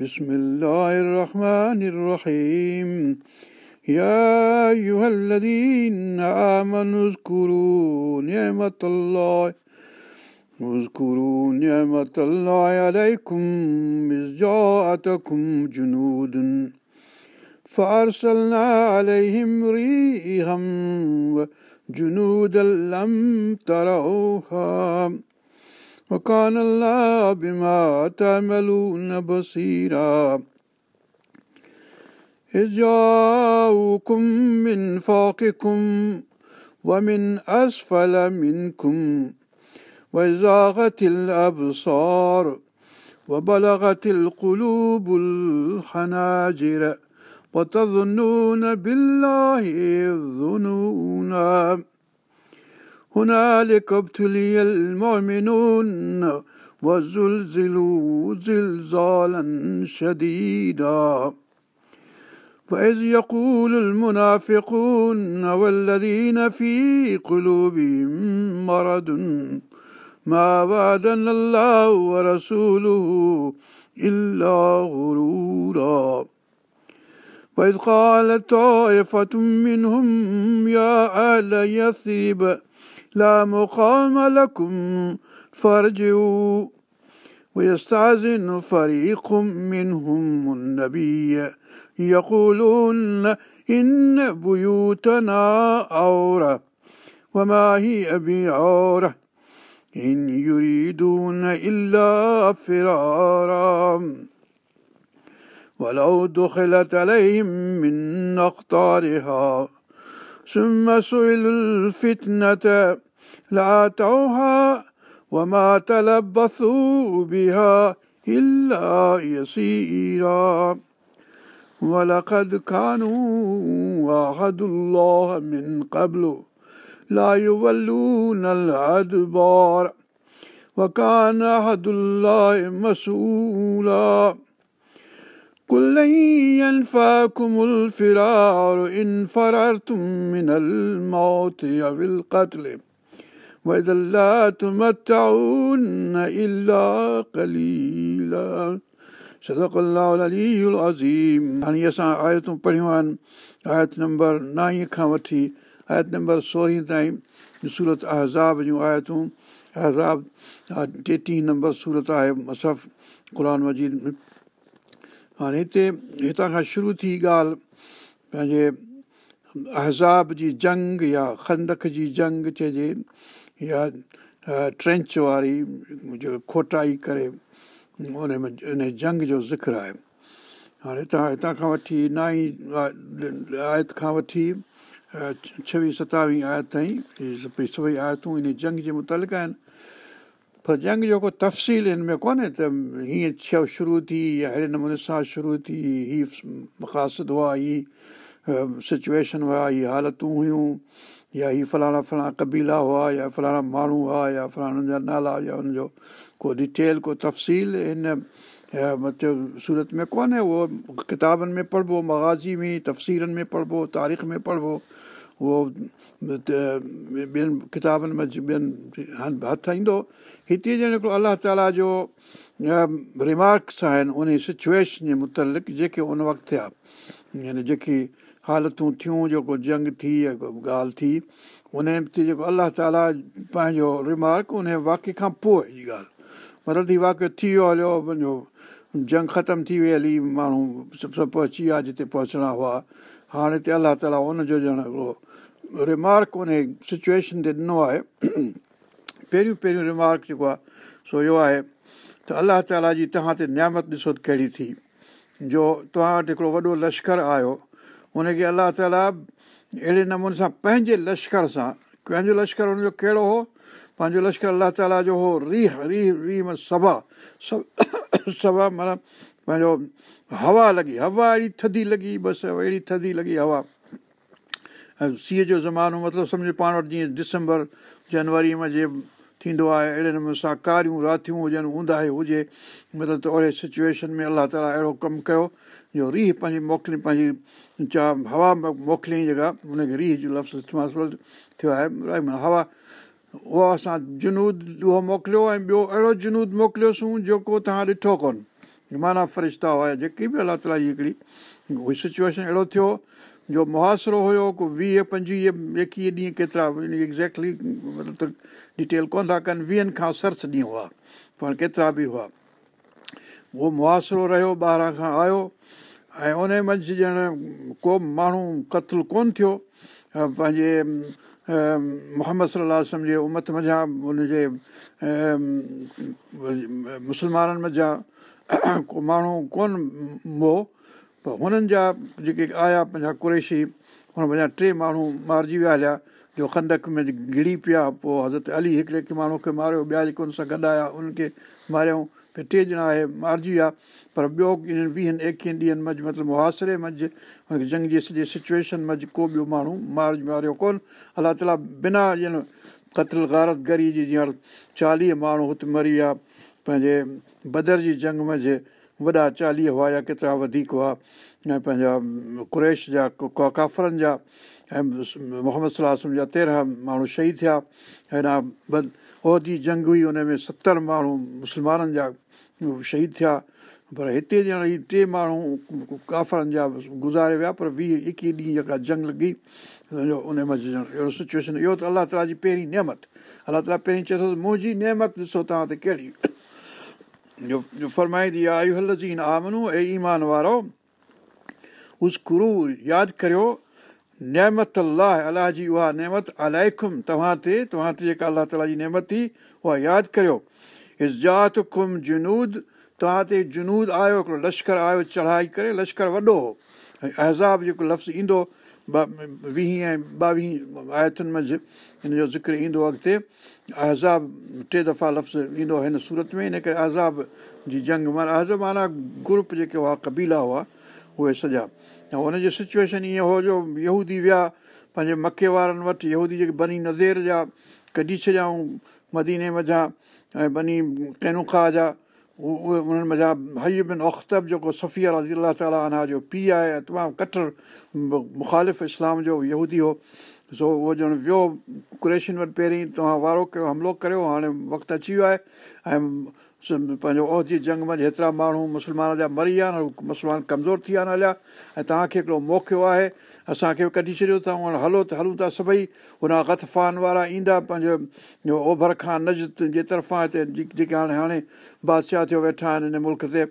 بسم الله الرحمن الرحيم يا أيها الذين آمنوا اذكروا نعمة الله اذكروا نعمة الله عليكم إذ جاءتكم جنود فأرسلنا عليهم ريحا وجنودا لم تروها وكان الله بما تعملون بصيرا إذ جاءوكم من فوقكم ومن أسفل منكم وزاغت الأبصار وبلغت القلوب الحناجر وتظنون بالله الظنونا هنالك ابتلي المؤمنون وزلزلوا زلزالا شديدا فإذ يقول المنافقون والذين في قلوبهم مرض ما وعدنا الله ورسوله إلا غرورا وإذ قال طائفة منهم يا أهل يثرب لا مقام لكم فارجعوا ويستعزن فريق منهم النبي يقولون إن بيوتنا عورة وما هي بعورة إن يريدون إلا فرارا ولو دخلت عليهم من أقطارها ثم سئلوا الفتنة لآتوها وما تلبثوا بها إلا يسيرا ولقد كانوا وعهد الله من قبل لا يولون الأدبار وكان عهد الله مسؤولا قل لن ينفاكم الفرار إن فررتم من الموت أو القتل असां आयतूं पढ़ियूं आहिनि आयत नंबर नाईं खां वठी आयत नंबर सोरहीं ताईं सूरत अहज़ाब जूं आयतूं एज़ाब टेटीह नंबर सूरत आहे मसफ़ क़ुर मज़ीद हाणे हिते हितां खां शुरू थी ॻाल्हि पंहिंजे अहज़ाब जी जंग या खंदक जी जंग चइजे या ट्रेंच वारी जो खोटाई करे उन में इन जंग जो ज़िक्र आहे हाणे हितां हितां खां वठी नाई आयत खां वठी छवीह सतावीह आयत ताईं सभई आयतूं इन जंग जे मुतालिक़ आहिनि पर जंग जो को तफ़सील हिन में कोन्हे त हीअं छ शुरू थी या अहिड़े नमूने सां शुरू थी हीअ मक़ासिदु हुआ हीअ सिचुएशन हुआ हीअ हालतूं हुयूं या हीअ फलाणा फलाणा कबीला हुआ या फलाणा माण्हू हुआ या फलाणनि जा नाला या हुनजो को डिटेल को तफ़सील हिन मतिलबु सूरत में कोन्हे उहो किताबनि में पढ़िबो मगाज़ी में तफ़सीलनि में पढ़िबो तारीख़ में पढ़िबो उहो ॿियनि किताबनि में ॿियनि हंधि हथु ईंदो हिते ॼण हिकिड़ो अलाह ताला जो रिमार्क्स आहिनि उन सिचुएशन जे मुतलिक़ जेके उन वक़्तु थिया यानी जेकी हालतूं थियूं जेको जंग थी या को ॻाल्हि थी उन ते जेको अल्ला ताला पंहिंजो रिमार्क उन वाकि खां पोइ जी ॻाल्हि मतिलबु इहो वाकियो थी वियो हलियो मुंहिंजो जंग ख़तमु थी वई हली माण्हू सभु सभु पहुची विया जिते पहुचणा हुआ हाणे त अल्ला ताला उनजो ॼण हिकिड़ो रिमार्क उन सिचुएशन ते ॾिनो आहे पहिरियूं पहिरियों रिमार्क जेको आहे सो इहो आहे त अलाह ताला जी तव्हां ते नियामत ॾिसो कहिड़ी थी जो तव्हां वटि हिकिड़ो वॾो लश्कर आयो हुनखे अलाह ताला अहिड़े नमूने सां पंहिंजे लश्कर सां पंहिंजो लश्कर हुनजो कहिड़ो हो पंहिंजो लश्कर अलाह ताला जो हो रीह री री सभा सभा माना पंहिंजो हवा लॻी हवा अहिड़ी थधी लॻी बसि अहिड़ी थधी लॻी हवा ऐं सीअ जो ज़मानो मतिलबु सम्झो पाण वटि जीअं दिसंबर जनवरी में जे थींदो आहे अहिड़े नमूने सां कारियूं रातियूं हुजनि ऊंधा हुजे मतिलबु त ओहिड़े सिचुएशन में अलाह ताला अहिड़ो कमु कयो जो रीह पंहिंजी मोकिलियईं पंहिंजी चा हवा मोकिलियईं जेका हुनखे रीह जो लफ़्ज़ु थियो आहे हवा उहो असां जुनूद उहो मोकिलियो ऐं ॿियो अहिड़ो जुनूद मोकिलियोसूं जेको तव्हां ॾिठो कोन हिमाना फ़रिश्ता हुआ जेकी बि अलाह ताला जी हिकिड़ी सिचुएशन अहिड़ो थियो जो मुआरो हुयो को वीह पंजवीह एकवीह ॾींहं केतिरा एक्ज़ेक्टली मतिलबु डिटेल कोन था कनि वीहनि खां सरस ॾींहुं हुआ पर केतिरा बि हुआ उहो मुआासिरो रहियो ॿाहिरां खां आयो ऐं उन मंझि ॼण को बि माण्हू क़त्लु कोन थियो पंहिंजे मोहम्मद सलाहु आसम जे उमत मज़ा उनजे मुस्लमाननि मंझां को माण्हू कोन कोनि पर हुननि जा जेके आया पंहिंजा कुरेशी हुन मञा टे माण्हू मारिजी विया हलिया जो खंदक में गिरी पिया पोइ हज़रत अली हिकिड़े माण्हू खे मारियो ॿिया जेके हुन सां गॾु आया उन्हनि खे मारियऊं भई टे ॼणा आहे मारिजी विया पर ॿियो इन्हनि वीहनि एकवीहनि ॾींहंनि मंझि मतिलबु मुआहाशिरे मंझि हुनखे जंग जी सॼे सिचुएशन मंझि को ॿियो माण्हू मार मारियो कोन अलाह ताला बिना ॼण क़तल गारतगरी ॼण चालीह माण्हू हुते मरी विया पंहिंजे बदर जी जंग मंझि वॾा चालीह हुआ या केतिरा वधीक हुआ ऐं पंहिंजा कुरेश जा काफ़रनि जा ऐं मोहम्मद सलाहु जा तेरहं माण्हू शहीद थिया हिन बद जी जंग हुई हुन में सतरि माण्हू मुस्लमाननि जा शहीद थिया पर हिते ॼण ई टे माण्हू काफ़रनि जा गुज़ारे विया पर वीह एकवीह ॾींहं जेका जंग लॻी सम्झो उन अहिड़ो सिचुएशन इहो त अलाह ताला जी पहिरीं नेमत अलाह ताला पहिरीं चए थो त मुंहिंजी नेमत ॾिसो तव्हां ते कहिड़ी फरमाईंदी आहे आमनू ऐं ईमान वारो उसकुरू यादि करियो नेमत अलाह अलाह जी उहा नेमत अलाइकुम तव्हां ते तव्हां ते जेका अलाह ताला जी नेमत थी उहा यादि करियो जात जुनूद तव्हां ते जनूद आहियो हिकिड़ो लश्कर आयो चढ़ाई करे लश्कर वॾो हो لفظ एज़ाब जेको लफ़्ज़ ईंदो वीह ऐं ॿावीह आयतुनि में हिन जो ज़िक्र ईंदो अॻिते एज़ाब टे दफ़ा लफ़्ज़ ईंदो हिन सूरत में इन करे अज़ाब जी जंग माना अहज़ माना ग्रुप जेके हुआ कबीला हुआ उहे सॼा ऐं हुनजी सिचुएशन ईअं हो जो यहूदी विया पंहिंजे मखे वारनि वटि यहूदी जेके बनी नज़ेर जा कढी छॾियाऊं मदीने ऐं बनी कैनुखा जा उहो उन्हनि मज़ा बिन अख़्तब जेको सफ़ी रज़ी अलाह ताली जो पीउ आहे तमामु कठर मुख़ालिफ़ इस्लाम जो यहूदी हो सो उहो ॼण वियो कुरेशिन वटि पहिरीं तव्हां वारो कयो हमिलो करियो हाणे वक़्तु अची वियो आहे ऐं पंहिंजो ओहदी जंग जंगम हेतिरा माण्हू मुस्लमान जा मरी विया आहिनि मुस्लमान कमज़ोर थी विया आहिनि हलिया ऐं तव्हांखे हिकिड़ो मौक़ियो आहे असांखे बि कढी छॾियो अथऊं हाणे हलो त हलूं था सभई हुन गतफ़ान वारा ईंदा पंहिंजो खां नज जे तरफ़ां हिते जेके हाणे हाणे बादशाह थियो वेठा आहिनि हिन मुल्क ते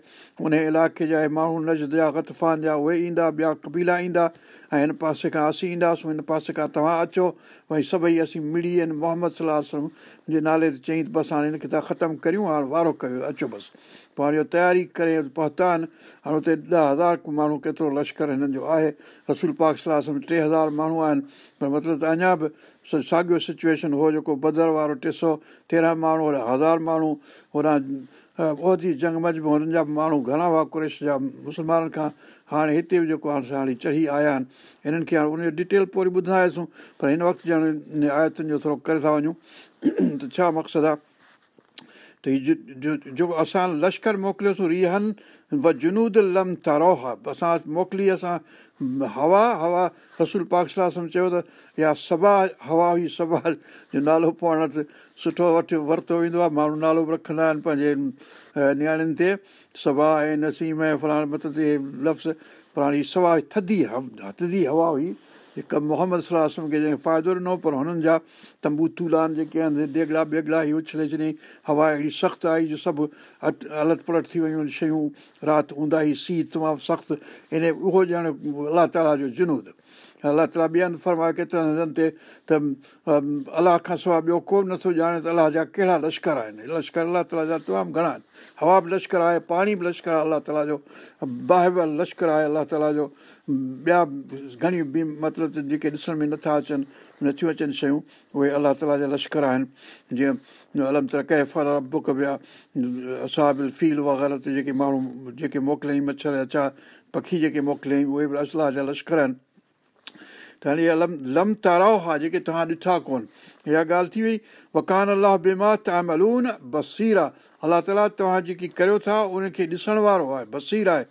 उन इलाइक़े जा माण्हू नज जा ग़तफ़ान जा उहे ईंदा ॿिया कबीला ईंदा ऐं हिन पासे खां असीं ईंदासीं हिन पासे खां तव्हां अचो भई सभई असीं आहिनि मोहम्मद सलाहु जे नाले ते चई बसि हाणे हिनखे खे था ख़तमु करियूं हाणे वारो कयो अचो बसि पोइ हाणे इहो तयारी करे पहुता आहिनि हाणे हुते ॾह हज़ार माण्हू केतिरो लश्कर हिननि जो आहे रसूल पाक टे हज़ार माण्हू आहिनि पर मतिलबु त अञा बि साॻियो सिचुएशन हो जेको बदर वारो टे सौ तेरहं माण्हू हज़ार माण्हू होॾां ओधी जंग मजमू हुननि जा माण्हू घणा हुआ कुरेश जा मुस्लमाननि खां हाणे हिते बि जेको आहे हाणे चढ़ी आया आहिनि हिननि खे हाणे उनजो डिटेल पोइ वरी ॿुधंदासूं पर हिन वक़्तु ॼण इन आयतुनि जो थोरो करे था वञूं त छा मक़सदु आहे त हीअ जेको असां लश्कर मोकिलियोसीं रीहनि जूनूद लम तरोह असां मोकिली असां हवा हवा रसूल पाकशाह चयो त या सभा हवा हुई सभा जो नालो पाण वटि सुठो वठि वरितो वेंदो आहे माण्हू नालो बि रखंदा आहिनि पंहिंजे नियाणियुनि ते सभा ऐं नसीम ऐं फलाण मत ते लफ़्ज़ फलाणी सभ थदी थधी हवा हुई हिकु मोहम्मद सलाहु खे जंहिंखे फ़ाइदो ॾिनो पर हुननि जा तंबू तूलान जेके आहिनि देगिड़ा ॿेगिड़ा इहो छॾे छॾियईं हवा अहिड़ी सख़्तु आई जो सभु अट अलट पलट थी वियूं आहिनि शयूं राति ऊंधा ई सीउ तमामु सख़्तु इन उहो ॼण अलाह ताला जो जिनूदु अलाह ताला ॿिए हंधि फरमाए केतिरनि हंधनि ते त अलाह खां सवाइ ॿियो को बि नथो ॼाणे त अलाह जा कहिड़ा लश्कर आहिनि लश्कर अलाह ताला जा तमामु घणा आहिनि हवा बि लश्कर आहे पाणी बि लश्कर आहे अलाह ताला जो बाहिव लश्कर आहे अलाह ताला जो ॿिया घणियूं बि मतिलब जेके ॾिसण में नथा अचनि नथियूं अचनि शयूं उहे अलाह ताल जा लश्कर आहिनि जीअं अलमत कैफ़ बुक पिया असां बि फील वग़ैरह ते जेके माण्हू जेके मोकिलियईं मच्छर अचा पखी जेके मोकिलियईं उहे बि अलाह ताला लश्कर आहिनि त हाणे इहा लम लम ताराओ हा जेके तव्हां ॾिठा कोन इहा ॻाल्हि थी वई वकान अलाह बेमा तामलून बसीर आहे अलाह ताला तव्हां जेकी करियो था उनखे ॾिसण वारो आहे बसीर आहे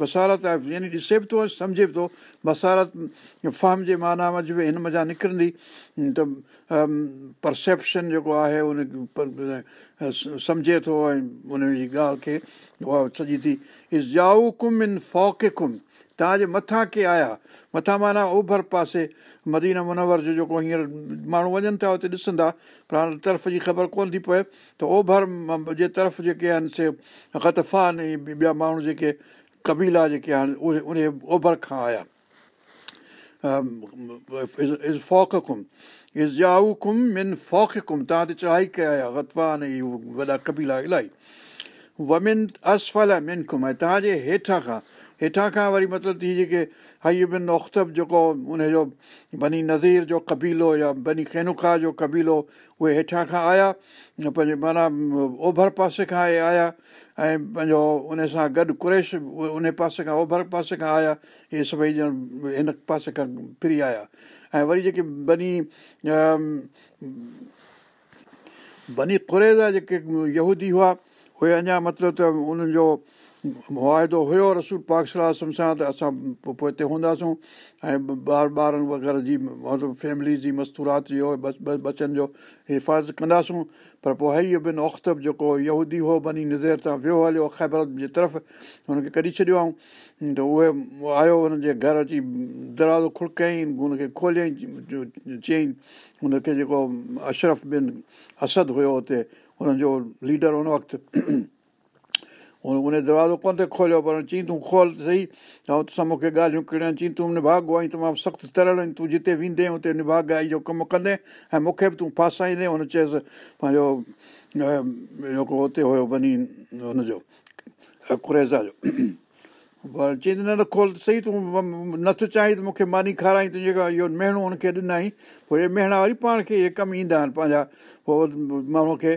बसारत आहे यानी ॾिसे बि थो ऐं सम्झे बि थो बसारत फहम जे माना मजिब हिन मज़ा निकिरंदी त परसेप्शन जेको आहे उन सम्झे थो ऐं उन जी ॻाल्हि खे उहा सॼी थी इज़ाउ कुम इन फोक कुम तव्हांजे मथां के आया मथां माना ओभर पासे मदीना मुनवर जो जेको हींअर माण्हू वञनि था उते ॾिसंदा पर हाणे तर्फ़ जी ख़बर कोन थी पए त ओभर जे तर्फ़ु जेके आहिनि से ग़तफ़ा ॿिया माण्हू जेके कबीला जेके आहिनि उहे उन ओभर खां आया इज़ इज़ाउ कुम इन फोक कुम तव्हां ते चढ़ाई के आया इहे वॾा कबीला इलाही वमिन असफल मेन ऐं तव्हांजे हेठां खां हेठां खां वरी मतिलबु हीअ जेके हयुबिन ओख्तब जेको उनजो बनी नज़ीर जो कबीलो या बनी खेनुखा जो कबीलो उहे हेठां खां आया पंहिंजे माना ओभर पासे खां इहे आया ऐं पंहिंजो उन सां गॾु कुरेश उन पासे खां ओभर पासे खां आया इहे सभई ॼण हिन पासे खां फिरी आया ऐं वरी जेके बनी बनी कुरेज़ा जेके यहूदी हुआ उहे अञा मतिलबु त उन्हनि जो मुआदो हुयो रसूल पाक रास सां त असां पोइ पोइ हिते हूंदासूं ऐं ॿार ॿारनि वग़ैरह जी मतिलबु फैमिली जी मस्तूरात जो बसि बचनि जो हिफ़ाज़त कंदासूं पर पोइ हीअ बिन औ जेको यहूदी हो बनी नज़र तां वियो हलियो ख़ैबर जे तरफ़ हुनखे कढी छॾियो आऊं त उहे आयो हुननि जे घर अची दरवाज़ो खुड़कयईं हुनखे खोलियईं चयईं हुनखे जेको अशरफ बिन असद हुयो हुते हुननि जो लीडर हुन वक़्तु उन दरवाज़ो कोन थे खोलियो पर चईं तूं खोल त सही ऐं तूं मूंखे ॻाल्हियूं किरियां चईं तूं निभाॻो आई तमामु सख़्तु तरण तूं जिते वेंदे हुते आई जो कमु कंदे ऐं मूंखे बि तूं फासाईंदे हुन चयंसि पंहिंजो जेको हुते हुयो वञी हुनजो कुरेज़ा जो पर चई त न खोल त सही तूं नथो चाहीं त मूंखे मानी खाराई तूं जेका इहो मेहणो हुनखे ॾिनई पोइ इहे मेहणा वरी पाण खे इहे कमु ईंदा आहिनि पंहिंजा पोइ माण्हूअ खे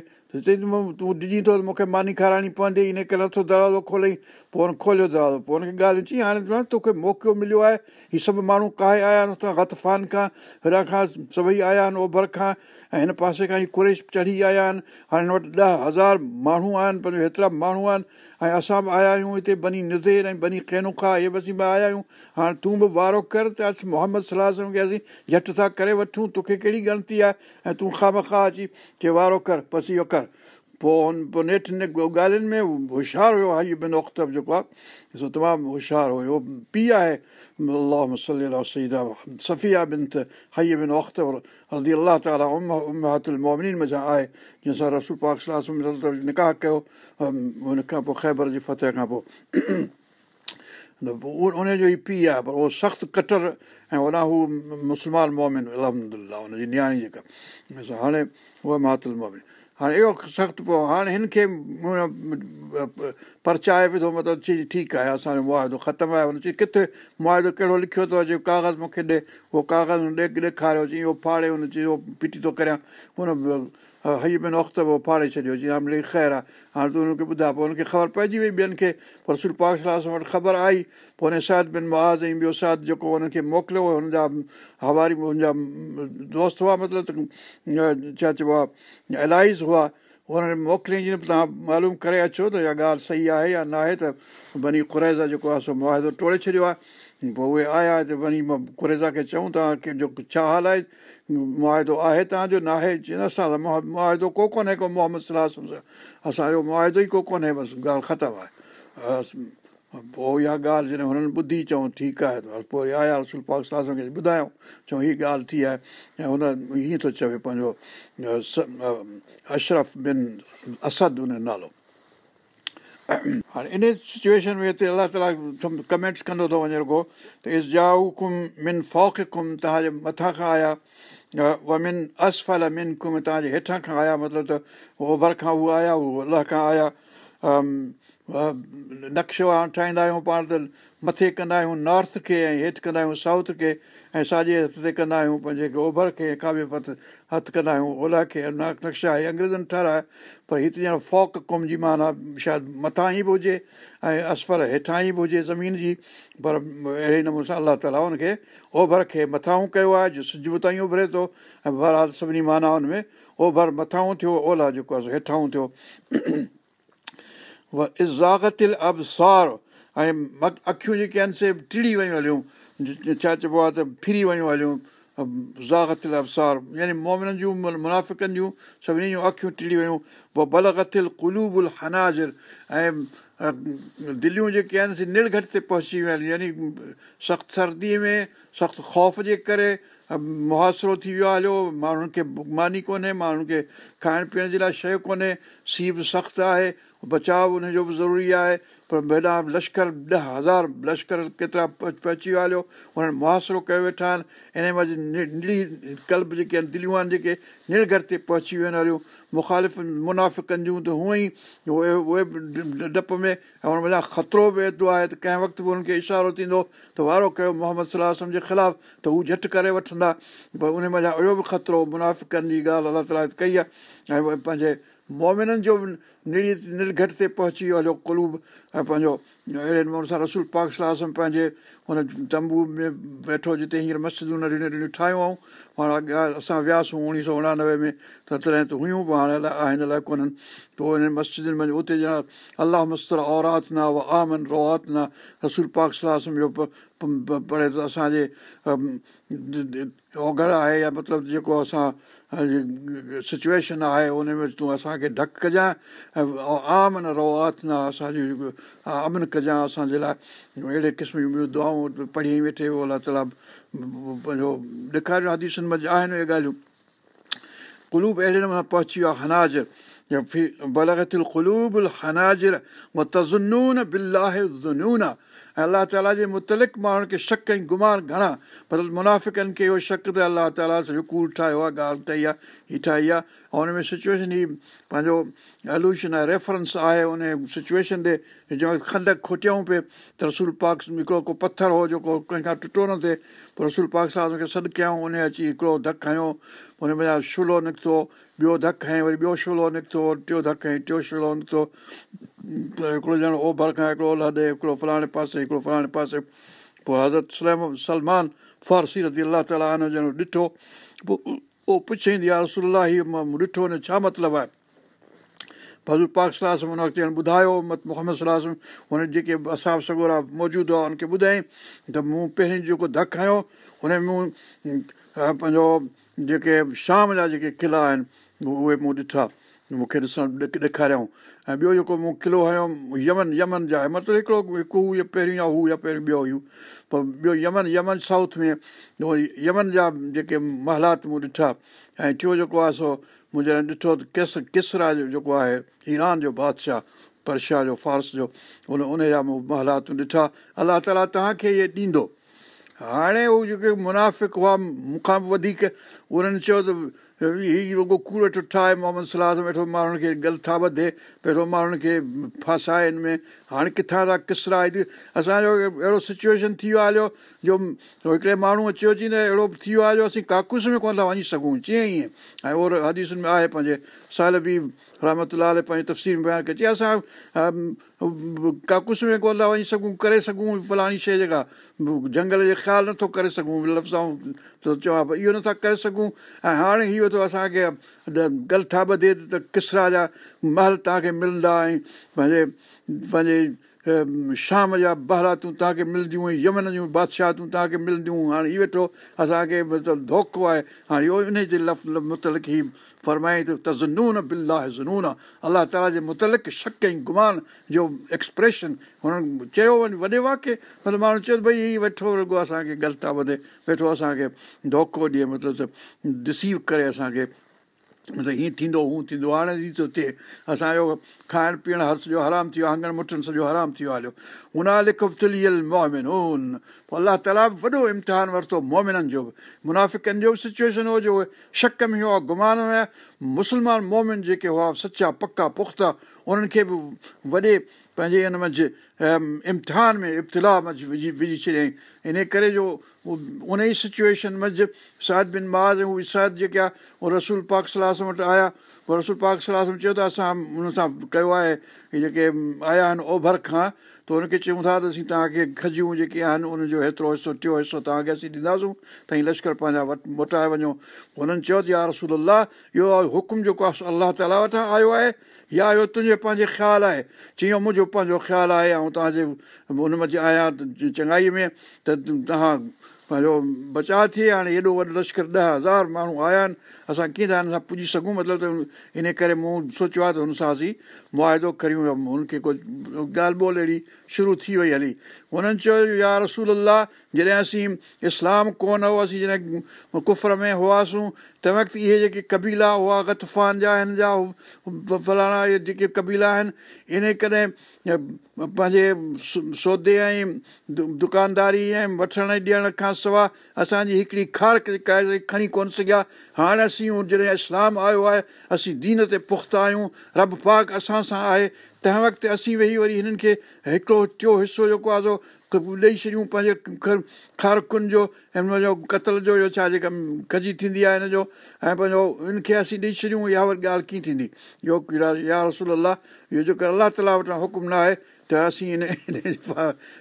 चई तूं ॾिजी थो त मूंखे मानी खाराइणी पवंदी इन करे नथो दरवाज़ो खोले पोइ हुन खोलियो दरवाज़ो पोइ हुनखे ॻाल्हि चई हाणे तोखे मौक़ो मिलियो आहे हीअ सभु माण्हू काए आया आहिनि हुतां हतफ़ान खां हिन खां सभई आया आहिनि ओभर खां ऐं हिन पासे खां ई कुरेश चढ़ी आया आहिनि हाणे हिन वटि ॾह हज़ार माण्हू आहिनि पंहिंजो हेतिरा माण्हू आहिनि ऐं असां बि आया आहियूं हिते बनी निज़ेर ऐं बनी कैनुखा इहे बि असीं बि आया आहियूं हाणे तूं बि वारो कर त असां मोहम्मद सलाहु असीं झटि था करे वठूं तोखे कहिड़ी ॻणती आहे ऐं तूं खाम ख़्वाखा अची चए वारो कर बसि इहो कर पोइ हुन पोइ नेठि ने ॻाल्हियुनि में होश्यारु हुयो हयबिन उख़्तब जेको आहे सो तमामु होशियारु हुयो उहो पीउ आहे अलाह मु सलाहु सहीदा सफ़िया बिन त हयबिन औख़्तब हल्दी अलाह ताली उम महतुल मोमिनीनि में छा आहे जंहिंसां रसूल पाक निकाह कयो उनखां पोइ ख़ैबर जी फतेह खां पोइ उन उनजो ई पीउ आहे पर उहो सख़्तु कटर ऐं वॾा हू मुस्लमान मोमिन अलमदिल्ला उनजी नियाणी जेका हाणे उहो महतुल मोबिन हाणे इहो सख़्तु पियो हाणे हिनखे परचाए बि थो मतिलबु चई ठीकु आहे असांजो मुआदो ख़तमु आहे हुन चई किथे मुआदो कहिड़ो लिखियो थो अचे कागज़ मूंखे ॾे उहो कागज़ ॾे ॾेखारियो चई उहो फाड़े हुन चई उहो फिटी थो करियां हुन हीअ बि नख त उहो फाड़े छॾियो जीअं ख़ैरु आहे हाणे त हुनखे ॿुधा पोइ हुनखे ख़बर पइजी वई ॿियनि खे पर सुलपाकशा असां वटि ख़बर आई पोइ हुन शाद ॿिनि महाज़ ऐं ॿियो शाद जेको हुननि खे मोकिलियो हुनजा हवा हुनजा दोस्त हुआ मतिलबु त छा चइबो आहे एलाइज़ हुआ हुनखे मोकिलियईं जीअं तव्हां मालूम करे अचो त इहा ॻाल्हि सही आहे या न आहे त बनी कुरेज़ा जेको आहे सो मुआदो टोड़े छॾियो आहे पोइ उहे आया त वरी कुरेज़ा खे चऊं तव्हां के जो छा हाल आहे मुआदो आहे तव्हांजो न आहे असां मुआदो को कोन्हे को मोहम्मद सलाह सां असांजो मुआदो ई को कोन्हे बसि ॻाल्हि ख़तमु आहे पोइ इहा ॻाल्हि जॾहिं हुननि ॿुधी चऊं ठीकु आहे त पोइ पाक सलाह खे ॿुधायूं चऊं हीअ ॻाल्हि थी आहे ऐं हुन हीअं थो चवे पंहिंजो अशरफ बिन असद हुन नालो हाणे इन सिचुएशन में हिते अलाह ताला कमेंट्स कंदो थो वञे रुगो त इज़ कुम मिन फौक कुम तव्हांजे मथां खां आया मिन असफल मिन कुम तव्हांजे हेठां खां आया मतिलबु त उहो भर खां उहो आया उहो अलाह खां आया नक्शो हाणे ठाहींदा आहियूं पाण त मथे कंदा आहियूं नॉर्थ खे ऐं हेठि कंदा आहियूं साउथ खे ऐं साॼे हथ ते कंदा आहियूं पंहिंजे ओभर खे पथ हथु कंदा आहियूं ओला खे नक्शा हे अंग्रेज़नि ठाराए पर हिते ॼण फॉक क़ौम जी माना शायदि मथां ई बि हुजे ऐं असफर हेठां ई बि हुजे ज़मीन जी पर अहिड़े नमूने सां अलाह ताला हुनखे ओभर खे मथां कयो आहे जो सिझब ताईं उभिरे थो ऐं बरहाल सभिनी माना हुन में ओभर मथां थियो ओला जेको आहे हेठां थियो वज़ागतिल अबसार ऐं अख़ियूं जेके आहिनि से टिड़ी वयूं हलियूं छा चइबो आहे त फिरी वियूं हलियूं जागतिल अबसार यानी मोमिननि जूं मुनाफ़िकनि जूं सभिनी जूं अख़ियूं टिड़ी वियूं उहा बलगिल कुलूब अल हनाजर ऐं दिलियूं जेके आहिनि से घटि ते पहुची वियूं आहिनि यानी सख़्तु सर्दीअ में सख़्तु ख़ौफ़ जे करे मुहासिरो थी वियो आहे हलियो माण्हुनि खे मानी कोन्हे माण्हुनि खे खाइण पीअण जे लाइ शइ कोन्हे सीउ बि सख़्तु आहे बचाव हुनजो बि ज़रूरी आहे पर हेॾा लश्कर ॾह हज़ार लश्कर केतिरा पहुची विया हलियो हुननि मुआासिरो कयो वेठा आहिनि इन मां निड़ी कल्ब जेके आहिनि दिलियूं आहिनि जेके निर्घर ते पहुची वियूं आहिनि हलियूं मुखालिफ़ मुनाफ़ जूं त हुअं ई उहे उहे बि डप में ऐं हुन मथां ख़तरो बि एतिरो आहे त कंहिं वक़्तु बि हुनखे इशारो थींदो त वारो कयो मोहम्मद सलाहु जे ख़िलाफ़ु त हू झटि करे वठंदा पर उन मथां अहिड़ो बि ख़तरो मुनाफ़ करण जी ॻाल्हि अलाह ताला कई आहे ऐं पंहिंजे मोमिननि जो बि निड़ी निर्घट ते पहुची वियो हलियो कुलूब ऐं पंहिंजो अहिड़े नमूने सां रसूल पाक स्लास पंहिंजे हुन तंबू में वेठो जिते हींअर मस्जिदूं नंढियूं नंढियूं ठाहियूं ऐं हाणे अॻियां असां वियासीं उणिवीह सौ उणानवे में त तॾहिं त हुयूं बि हाणे अलाए कोन्हनि पोइ हिन मस्जिदनि में उते ॼणा अलाह मस्तर औरात न व आमन रोहात न रसूल पाक पढ़े त असांजे ओघड़ आहे या मतिलबु जेको असां सिचुएशन आहे हुनमें तूं असांखे ढकु कजांइ आम न रवात न असांजी अमन कजांइ असांजे लाइ अहिड़े क़िस्म जूं ॿियूं दुआऊं पढ़ी वेठे उहो अला ताला पंहिंजो ॾेखारियां आदीसन आहिनि उहे ॻाल्हियूं कुलूब अहिड़े नमूने पहुची वियो आहे अनाज ऐं अलाह मुतलिक़ माण्हुनि खे शक ऐं गुमान घणा पर मुनाफ़िकनि खे इहो शक त अलाह ताला सॼो कूड़ ठाहियो आहे ॻाल्हि ठही आहे हीअ ठाही आहे ऐं हुन में सिचुएशन ई पंहिंजो एल्यूशन आहे रेफरेंस आहे उन सिचुएशन ॾे जंहिं वक़्तु खंड खोटियऊं पिए त रसूल पाक हिकिड़ो को पथर हो जेको कंहिंखां टुटो न थिए पर रसूल पाक सां सॾु कयऊं उन अची हिकिड़ो धकु खयों हुन छुलो निकितो ॿियो धकु ऐं वरी ॿियो छोलो निकितो टियों धकु ऐं टियों छोलो निकितो हिकिड़ो ॼणो ओभर खां हिकिड़ो ओलह ॾे हिकिड़ो फलाणे पासे हिकिड़ो फलाणे पासे पोइ हज़रत सलम सलमान फारसी रती अलाह ताला हिन ॼणो ॾिठो पोइ उहो पुछंदी आहे रसूल अलाह हीअ मां मूं ॾिठो हिन छा मतिलबु आहे भज़ूल पाक सलाह ॿुधायो मोहम्मद हुन जेके असां सगोरा मौजूदु हुआ हुनखे ॿुधाई त मूं पहिरीं जेको धकु खयों हुन में मूं पंहिंजो जेके शाम जा जेके क़िला आहिनि उहे मूं ॾिठा मूंखे ॾिसण ॾेखारियऊं ऐं ॿियो जेको मूं किलो हुयो यमन यमन जा आहे मतिलबु हिकिड़ो हिकु हूअ पहिरियों आहे हू या पहिरियों ॿियो हुयूं पर ॿियो यमन यमन साउथ में यमन जा जेके महलात मूं ॾिठा ऐं टियों जेको आहे सो मूं जॾहिं ॾिठो त किस किसरा जो जेको आहे ईरान जो बादशाह परशाह जो फारस जो उन उनजा मूं महलातूं ॾिठा अलाह ताला तव्हांखे इहे ॾींदो हाणे उहे जेके मुनाफ़िक हुआ मूंखां बि वधीक उन्हनि चयो त कूड़ टुठा आहे मोहम्मद सलाह में वेठो माण्हुनि खे गल था ॿधे पहिरियों माण्हुनि खे फासाए हिन में हाणे किथां था किसरा असांजो अहिड़ो सिचुएशन थी वियो आहे हलियो जो हिकिड़े माण्हू चयो न अहिड़ो थी वियो आहे जो असीं काकुस में कोन था वञी सघूं जीअं ईअं ऐं और हदीसुनि में आहे पंहिंजे साल बि रहमत लाल पंहिंजे तफ़सील बयानु कई असां काकुस में कोन था वञी सघूं करे सघूं फलाणी शइ जेका जंगल जो ख़्यालु नथो करे सघूं लफ़्ज़ाऊं त चवां पर इहो नथा करे सघूं ऐं हाणे इहो त असांखे गलथा ॿधे त किसरा जा महल तव्हांखे मिलंदा ऐं पंहिंजे पंहिंजे शाम जा बहरातूं तव्हांखे मिलंदियूं यमन जूं बादशाहतूं तव्हांखे मिलंदियूं हाणे इहे वेठो असांखे मतिलबु धोखो आहे हाणे इहो इन जे लफ़ मुतलिक़ ई फरमाए थो ज़नून बिल्ला ज़नून आहे अलाह ताला जे मुतलिक़ शक ऐं गुमान जो एक्सप्रेशन हुननि चयो वञे वॾे वाके मतिलबु माण्हू चयो भई हीउ वेठो रुॻो असांखे ग़लति आहे वधे वेठो असांखे धोखो ॾिए मतिलबु रिसीव करे असांखे हीअं थींदो हूअं थींदो हाणे ई थो थिए असांजो खाइण पीअण सॼो आराम थी वियो आहे मुठनि सॼो आराम थी वियो हलियो आहे पोइ अलाह ताला वॾो इम्तिहान वरितो मोमिननि जो बि मुनाफ़िकनि जो बि सिचुएशन हुओ जो शक में हुआ घुमण में मुस्लमान मोमिन जेके हुआ सचा पका पुख़्ता उन्हनि खे बि वॾे पंहिंजे हिन में इम्तिहान में इब्तिलाह मंझि विझी विझी छॾियईं इन करे जो उन ई सिचुएशन मंझि साद बिन माज़ ऐं हू जेके आहे उहो रसूल पाक सलाह वटि आया पोइ रसूल पाक सलाह चयो त असां हुन सां कयो आहे जेके आया आहिनि ओभर खां त हुनखे चऊं था त असीं तव्हांखे खजियूं जेके आहिनि उनजो हेतिरो हिसो टियों हिसो तव्हांखे असीं ॾींदासूं त ई लश्कर पंहिंजा वटि मोटाए वञो पोइ हुननि चयो त यार रसूल अलाह इहो हुकुम जेको आहे अलाह ताला वटां आयो आहे या इहो तुंहिंजे पंहिंजे ख़्यालु आहे चईं मुंहिंजो पंहिंजो ख़्यालु आहे ऐं तव्हांजे हुन हुनमें आहियां चङाईअ में त तव्हां पंहिंजो बचाव थिए हाणे हेॾो वॾो लश्कर ॾह हज़ार माण्हू आया आहिनि असां कीअं था हिन सां पुॼी सघूं मतिलबु त इन करे मूं सोचियो आहे त हुन सां असीं मुआदो करियूं हुनखे को ॻाल्हि ॿोल अहिड़ी शुरू थी वई हली हुननि चयो या रसूल अलाह जॾहिं असीं इस्लाम कोन हो असीं जॾहिं कुफर में हुआसीं तंहिं वक़्तु इहे जेके क़बीला हुआ ग़तफ़ान जा हिन जा फलाणा इहे जेके क़बीला आहिनि इन करे पंहिंजे सौदे ऐं दुकानदारी ऐं वठण ॾियण खां सवाइ असांजी हिकिड़ी खार खणी कोन सघिया हाणे असीं जॾहिं इस्लाम आयो आहे असीं दीन ते पुख़्ता आहियूं रब पाक असां सां आहे तंहिं वक़्तु असीं वेही वरी हिननि खे हिकिड़ो टियों हिसो जेको आहे ॾेई छॾियूं पंहिंजे खारखुनि जो ऐं हुनजो कतल जो इहो छा जेका कजी थींदी आहे हिनजो ऐं पंहिंजो हिनखे असीं ॾेई छॾियूं इहा वरी ॻाल्हि कीअं थींदी इहो या रसूल इहो जेको अलाह ताला वटां हुकुम न आहे त असीं इन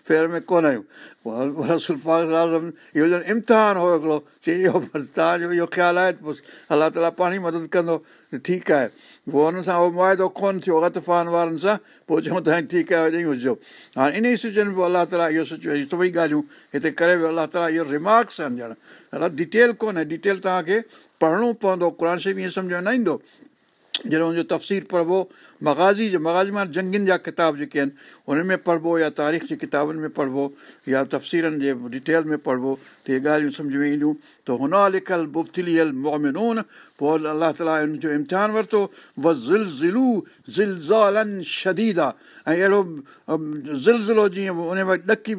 फेर में कोन आहियूं सुलफ़ इहो ॼण इम्तिहान हो हिकिड़ो चई इहो तव्हांजो इहो ख़्यालु आहे पोइ अलाह ताला पाण ई मदद कंदो ठीकु आहे पोइ हुन सां उहो मुआदो कोन थियो अतफान वारनि सां पोइ चऊं त ठीकु आहे ॾेई हुजो हाणे इन ई सिचुएशन में अलाह ताला इहो सिचुएशन सभई ॻाल्हियूं हिते करे वियो अलाह ताला इहो रिमार्क्स आहिनि ॼण अलाह डिटेल कोन्हे डिटेल तव्हांखे पढ़णो पवंदो क़ुर शइ बि ईअं सम्झि में न ईंदो जॾहिं हुनजो तफ़सीर पढ़बो मगाज़ी जे जो माना जंगियुनि जा किताब जेके आहिनि उन्हनि में पढ़िबो या तारीख़ जी किताबनि में पढ़िबो या तफ़सीरनि जे डिटेल में पढ़िबो त इहे ॻाल्हियूं सम्झि में ईंदियूं त हुन लिखियल बुबथली मोमिनून पोइ अलाह ताला हिन जो इम्तिहान वरितो शदीद आहे ऐं अहिड़ो ज़िलज़िलो जीअं उन में ॾकी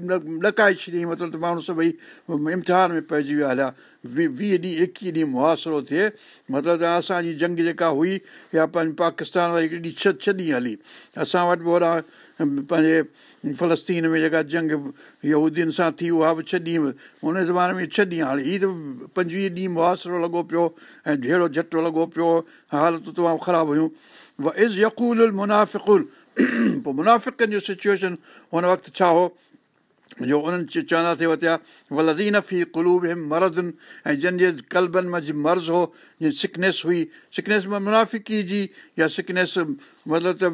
ॾकाए छॾी मतिलबु त माण्हू सभई इम्तिहान में पइजी विया हलिया वी वीह ॾींहं एकवीह ॾींहं मुआसिरो थिए मतिलबु त असांजी जंग जेका हुई या पंहिंजी पाकिस्तान वारी हिकिड़ी छह छह ॾींहं हली असां वटि बि वॾा पंहिंजे फलस्तीन में जेका जंग यूदीन सां थी उहा बि छह ॾींहं हुन ज़माने में छह ॾींहं हाणे हीअ त पंजवीह ॾींहं मुआसिरो लॻो पियो ऐं जहिड़ो झटो लॻो पियो हालतूं तमामु ख़राबु हुयूं इज़ यकूल मुनाफ़िक़ुल पोइ मुनाफ़िकनि जो सिचुएशन हुन वक़्तु छा हो जो उन्हनि चवंदा थिए वरिता वलज़ीन फी कुलूब हिम मरदनि ऐं जिन जे कलबनि मां जी मर्ज़ु हो जीअं सिकनेस हुई सिकनेस में मुनाफ़िकी जी या सिकनेस मतिलबु त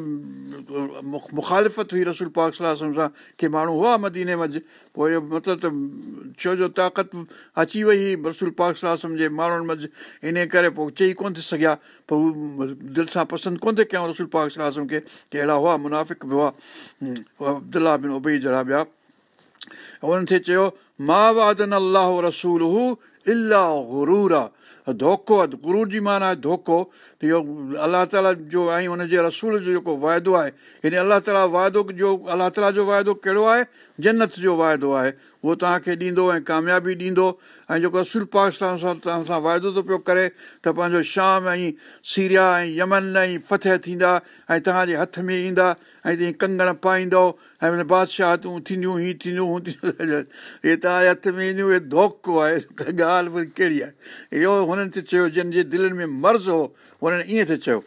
मुखालिफ़त हुई रसूल पाक सलाह सां की माण्हू हुआ मदीने मंझि पोइ इहो मतिलबु त छो जो ताक़त अची वई रसूल पाक सलाह जे माण्हुनि मंझि इन करे पोइ चई कोन थी सघिया पोइ हू दिलि सां पसंदि कोन था कयूं रसूल पाक सलाह खे की अहिड़ा हुआ मुनाफ़िक बि हुआ अब्दुला बिन उबे जहिड़ा ॿिया उन्हनि खे चयो मां रसूल गुरू जी माना धोखो इहो अलाह ताला जो ऐं हुनजे रसूल जो जेको वाइदो आहे हिन अलाह ताला वाइदो जो अलाह ताला जो वाइदो कहिड़ो आहे जन्नत जो वाइदो आहे उहो तव्हांखे ॾींदो ऐं कामयाबी ॾींदो ऐं जेको रसूल पाक सां तव्हां सां वाइदो थो पियो करे त पंहिंजो शाम ऐं सीरिया ऐं यमन ऐं फतह थींदा ऐं तव्हांजे हथ में ईंदा ऐं तीअं कंगण पाईंदो ऐं बादशाह तूं थींदियूं हीअं थींदियूं हू थींदियूं इहे तव्हांजे हथ में ईंदियूं इहे धोको आहे ॻाल्हि वरी कहिड़ी आहे इहो हुननि ते चयो जंहिंजे दिलनि में मर्ज़ु हो चयो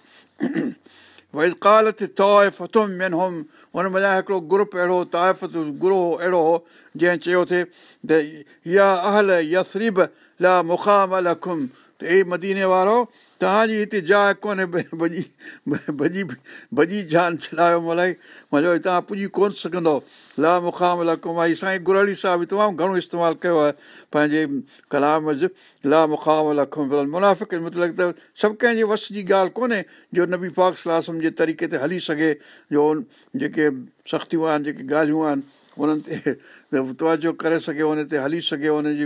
भईमन हुया हिकिड़ो ग्रुप अहिड़ो ग्रु अहिड़ो हो जंहिं चयो थिए मदीने वारो तव्हांजी हिते जाइ कोन्हे भॼी भॼी भॼी जान छॾायो मलाई मज़ो भई तव्हां पुॼी कोन सघंदव ला मुखाम लाइ कुमाई साईं गुरड़ी साहिबु तमामु घणो इस्तेमालु कयो आहे पंहिंजे कलाम जो ला मुखाम ला कुम मुनाफ़िक मतिलबु त सभु कंहिंजे वस जी ॻाल्हि कोन्हे जो नबी पाक सलासम जे तरीक़े ते हली सघे जो जेके सख़्तियूं आहिनि जेके ॻाल्हियूं आहिनि उन्हनि ते तवजो करे सघे हुन ते हली सघे हुनजी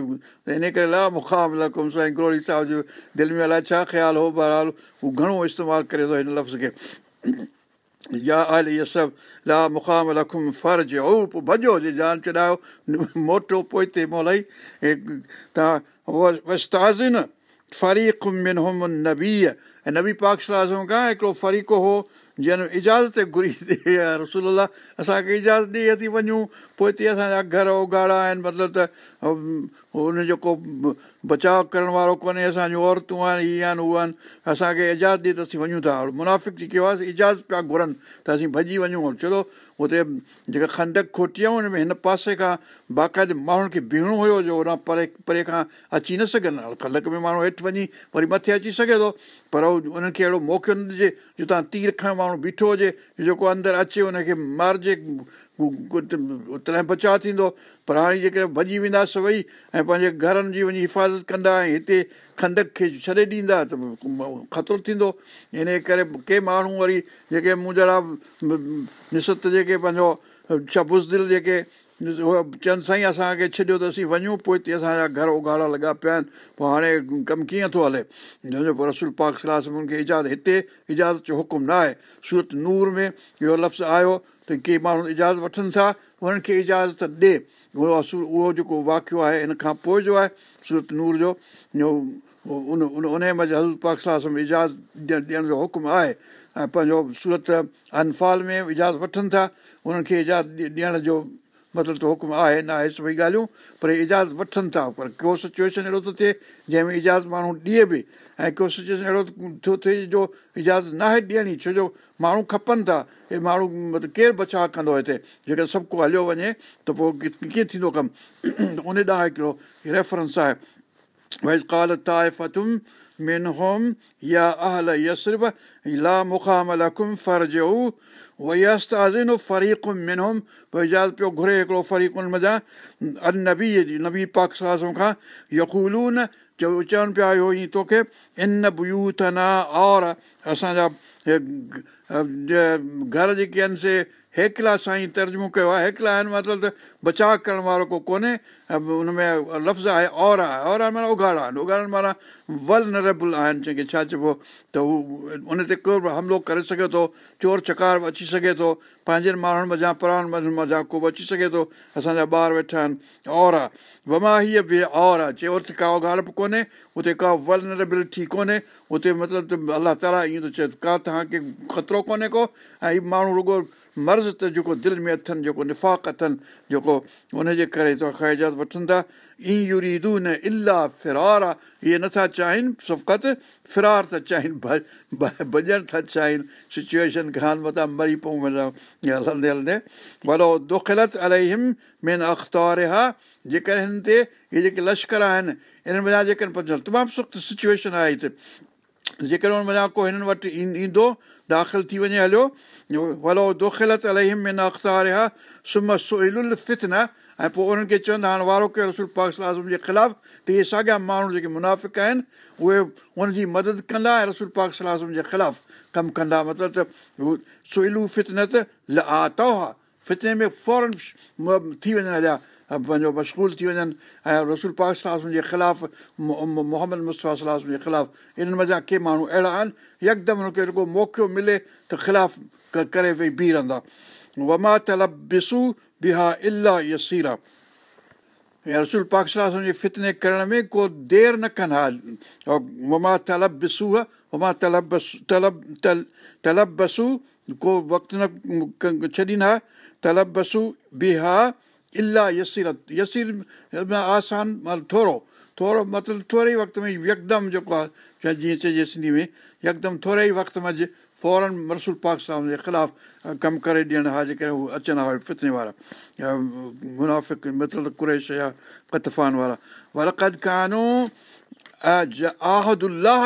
इन करे ला मुखाम लकुम साईं ग्रोड़ी साहिब जो दिलि में अलाए छा ख़्यालु हो बहरहाल हू घणो इस्तेमालु करे थो हिन लफ़्ज़ खे या इहे सभु ला मुखाम याखुम फ़र्ज पोइ भॼो जे जान चढ़ायो मोटो पोइ ते तव्हां फरीक़ु पोएते नबी ऐं नबी पाक सलाह खां हिकिड़ो फ़रीक़ो हो जीअं इजाज़त ते घुरी रसूल अलाह असांखे इजाज़त ॾेई अची वञूं पोइ हिते असांजा घर उघाड़ा आहिनि मतिलबु त उन जेको बचाव करण वारो कोन्हे असांजो औरतूं आहिनि इहे आहिनि उहे आहिनि असांखे इजाज़त ॾे त असीं वञूं था मुनाफ़िक थी कयो आहे इजाज़त पिया घुरनि त असीं भॼी वञूं चलो उते जेका खंडक खोटी आहे उनमें हिन पासे खां बाक़ाइदे माण्हुनि खे बीहणो हुयो जो होॾां परे परे खां अची न सघनि खंडक में माण्हू हेठि वञी वरी मथे अची सघे थो पर उहो उन्हनि खे अहिड़ो मौक़ो न ॾिजे जो तव्हां तीर खण माण्हू बीठो हुजे जेको अंदरि अचे हुनखे मारिजे उतां बचा थींदो पर हाणे जेकॾहिं भॼी वेंदासीं वई ऐं पंहिंजे घरनि जी वञी हिफ़ाज़त कंदा ऐं हिते खंडक खे छॾे ॾींदा त ख़तरो थींदो इन करे के माण्हू वरी जेके मूं जहिड़ा निसत जेके पंहिंजो शबुज़िल जेके उहे चवनि साईं असांखे छॾियो त असीं वञूं पोइ हिते असांजा घर उघाड़ा लॻा पिया आहिनि पोइ हाणे कमु कीअं थो हले हिन जो पोइ रसूल पाक सलाह सभिनि खे इजाज़त हिते इजाज़त जो हुकुम न आहे सूरत नूर में इहो लफ़्ज़ु आयो त के माण्हू इजाज़त वठनि था उन्हनि खे इजाज़त ॾे उहो उहो जेको वाक़ियो आहे इन खां पोइ जो आहे सूरत नूर जो उन उन उन मज़ हज़ूर पाकिस्तान में इजाज़त ॾियण जो हुकुमु आहे ऐं पंहिंजो सूरत अनफाल में इजाज़त वठनि था उन्हनि खे इजाज़त ॾियण जो मतिलबु त हुकुमु आहे न आहे सभई ॻाल्हियूं पर इजाज़त वठनि था पर को सिचुएशन अहिड़ो थो थिए जंहिंमें इजाज़त माण्हू ॾिए बि ऐं सिचुएशन अहिड़ो थिए जो इजाज़त नाहे ॾियणी छो जो माण्हू खपनि था माण्हू मतिलबु केरु बचाव कंदो हिते जेकर सभु को हलियो वञे त पोइ कीअं थींदो कमु उन ॾांहुं हिकिड़ो रेफरेंस आहे भई काल होम या अहल मुखाम लखुम वई हुयसि त अज़ीन फरीक़ुम मिनोम पोइ जात पियो घुरे हिकिड़ो फ़रीक़ुन मज़ा अनबी नबी पाक साखा यकूलू न चवनि पिया इहो ई तोखे इन बयूथन और असांजा घर जेके आहिनि से हेकला साईं तर्जुमो कयो आहे एकला आहिनि मतिलबु त बचाव करण वारो को कोन्हे ऐं उनमें लफ़्ज़ आहे और आहे माना उघाड़ा आहिनि उघाड़नि माना वल आहिनि जंहिंखे छा चइबो त हू उन ते को बि हमिलो करे सघे थो चोर चकार बि अची सघे थो पंहिंजनि माण्हुनि मथां पुराणनि माण्हुनि मा को बि अची सघे थो असांजा ॿार वेठा आहिनि और वमा हीअ बि और आहे चए का ओघाड़ बि कोन्हे उते का कोन्हे उते मतिलबु त अलाह ताला ईअं चए का तव्हांखे ख़तरो कोन्हे को ऐं माण्हू रुगो मर्ज़ त जेको दिलि में अथनि जेको निफ़ाक़ अथनि जेको उनजे करे त ख़जा वठनि था ई यूरीदू न इलाह फ़िरार आहे इहे नथा चाहिनि सफ़कत फ़िरार था चाहिनि भॼण था चाहिनि सिचुएशन खां मथां मरी पऊं ईअं हलंदे हलंदे भलो दुखलत अलहिम मेन अख़्तार हा जेकर हिन ते इहे जेके लश्कर आहिनि इन्हनि वञा जेके तमामु सुख्तु सिचुएशन आहे हिते जेकॾहिं वञा को हिननि वटि ईंदो दाख़िलु थी वञे हलियो वलो दोखिलत अलम में नाख़्तार आहे नाख़्तारिहाम न ऐं पोइ उन्हनि खे चवंदा हाणे वारो कयो रसूल पाकम जे ख़िलाफ़ु त इहे साॻिया माण्हू जेके मुनाफ़िक आहिनि उहे हुनजी मदद कंदा ऐं रसूल पाक सलाहम जे ख़िलाफ़ु कमु कंदा मतिलबु त सुइल फितनत त आ तओहा फितने में फौरन थी वञनि हलिया पंहिंजो मशगूल थी वञनि ऐं रसूल पाक सलाह जे ख़िलाफ़ु मोहम्मद मुस जे ख़िलाफ़ु इन्हनि मज़ा के माण्हू अहिड़ा आहिनि यकदमि हुनखे को मौक़ो मिले त ख़िलाफ़ करे वेही बीह रहंदा वमा तलब बिहा इलाह यसीरा ऐं रसूल पाक सलाह जी फितने करण में को देरि न कनि हा वमा तालब वमा तलबु तलब तल को वक़्तु न छॾींदा बिहा इलाह यसीर यसीर आसान थोरो थोरो मतिलबु थोरे ई वक़्तु में यकदमि जेको आहे जीअं चइजे सिंधी में यकदमि थोरे ई वक़्तु में फौरन मरसूल पाकिस्तान जे ख़िलाफ़ु कमु करे ॾियणु हा जे करे हू अचनि फितने वारा मुनाफ़िक मित या कतफान वारा वल क़द क़ानू आहद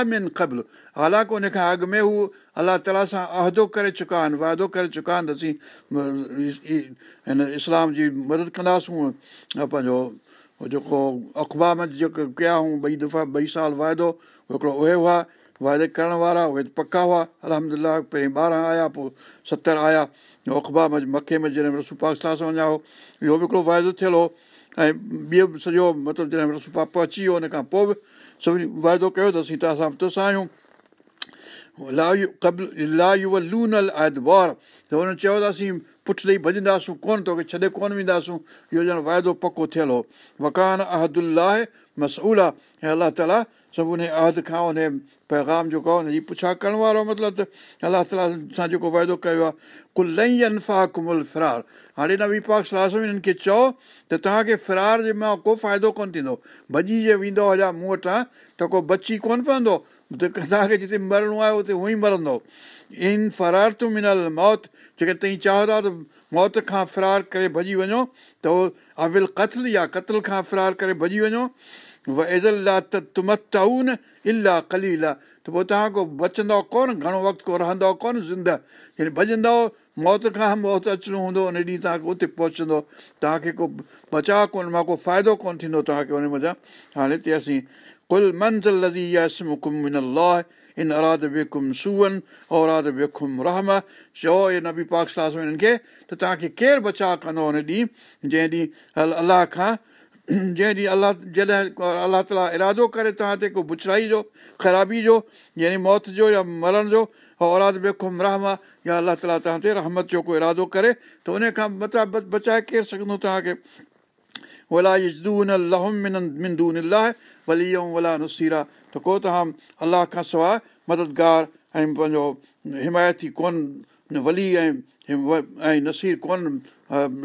में क़बल हालांकि उन खां अॻु में हू अलाह ताला सां अहदो करे चुका आहिनि वाइदो करे चुका आहिनि त असीं हिन इस्लाम जी मदद कंदासूं पंहिंजो जेको अख़बा में जेके कया हुयूं ॿई दफ़ा ॿई साल वाइदो हिकिड़ो उहे हुआ वाइदे करण वारा उहे पका हुआ अलहमदिल्ला पहिरीं ॿारहं आया पोइ सतरि आया अख़बा में मखे में जॾहिं महिल सुपा साहास वञा हो इहो बि हिकिड़ो वाइदो थियलु हो ऐं ॿियो सॼो मतिलबु जॾहिं महिल पहुची वियो हुन खां पोइ बि सभिनी वाइदो कयो त असीं त असां तोसां आहियूं ला यू कबल त हुन चयो त असीं पुठि ॾेई भॼंदासूं कोन तोखे छॾे कोन वेंदासूं इहो ॼण वाइदो पको थियलु हो वकान अहदुल्ला मसूल आहे ऐं अलाह ताला सभु उन अहद खां उन पैगाम जेको आहे हुनजी पुछा करण वारो मतिलबु त अलाह ताला सां जेको वाइदो कयो आहे कुल कुलही अनफा कुमल फ़रार हाणे हिन वीपाका हिननि खे चओ त तव्हांखे फ़रार जे मां को फ़ाइदो कोन्ह थींदो भॼी जे वेंदो हुया मूं वटां त को बची कोन्ह पवंदो त तव्हांखे जिते मरणो आहे उते हूअं ई मरंदो इन फरार तूं मिनल मौत जेकॾहिं तव्हीं चाह था त मौत खां फ़रार करे भॼी वञो त उहो अविल क़तल या कतल खां फ़रार करे भॼी वञो व वैज़ला तुमत न इला कली ला त पोइ तव्हां को बचंदो कोन घणो वक़्तु को रहंदव कोन ज़िंदह जॾहिं भॼंदव मौत खां मौत अचिणो हूंदो उन ॾींहुं तव्हांखे उते पहुचंदो तव्हांखे को बचाव कोन मां को फ़ाइदो कोन थींदो तव्हांखे उन मज़ा हाणे थी असीं قل من من ان कुल मंज़ीम सून औराद वेखुम रहम चयो इहो नबी पाक सास हिननि खे त तव्हांखे केरु बचाउ कंदो हुन ॾींहुं जंहिं ॾींहुं अल अलाह खां जंहिं ॾींहुं अलाह जॾहिं अल्ला ताला इरादो करे तव्हां ते को جو जो جو जो موت جو जो या मरण जो औराध वेखुम रहम या अलाह ताला तव्हां ते रहमत जो को इरादो करे त उन खां मता बचाए केरु सघंदो तव्हांखे वला यजदून लहुम मिन मिन दून अलाह वलियम वला नसीरा त को तव्हां अलाह खां सवाइ मददगार ऐं पंहिंजो हिमायती कोन वली ऐं ऐं नसीर कोन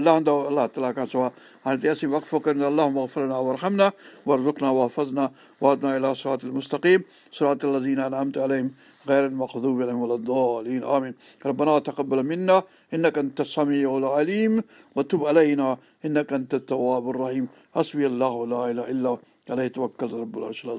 लहंदो अलाह ताला खां सवाइ हाणे ते असीं वक़फ़ो कंदा अलाह वफ़रना वरहमना वरज़ुकना वाफ़ज़ना वादना अला सरात मुस्तक़ीम सरात लज़ीन अलाम तलम غير المغضوب عليهم ولا الضالين آمين ربنا تقبل منا إنك أنت السميع العليم وتب علينا إنك أنت التواب الرحيم حسبي الله لا إله إلا عليه توكل رب العرش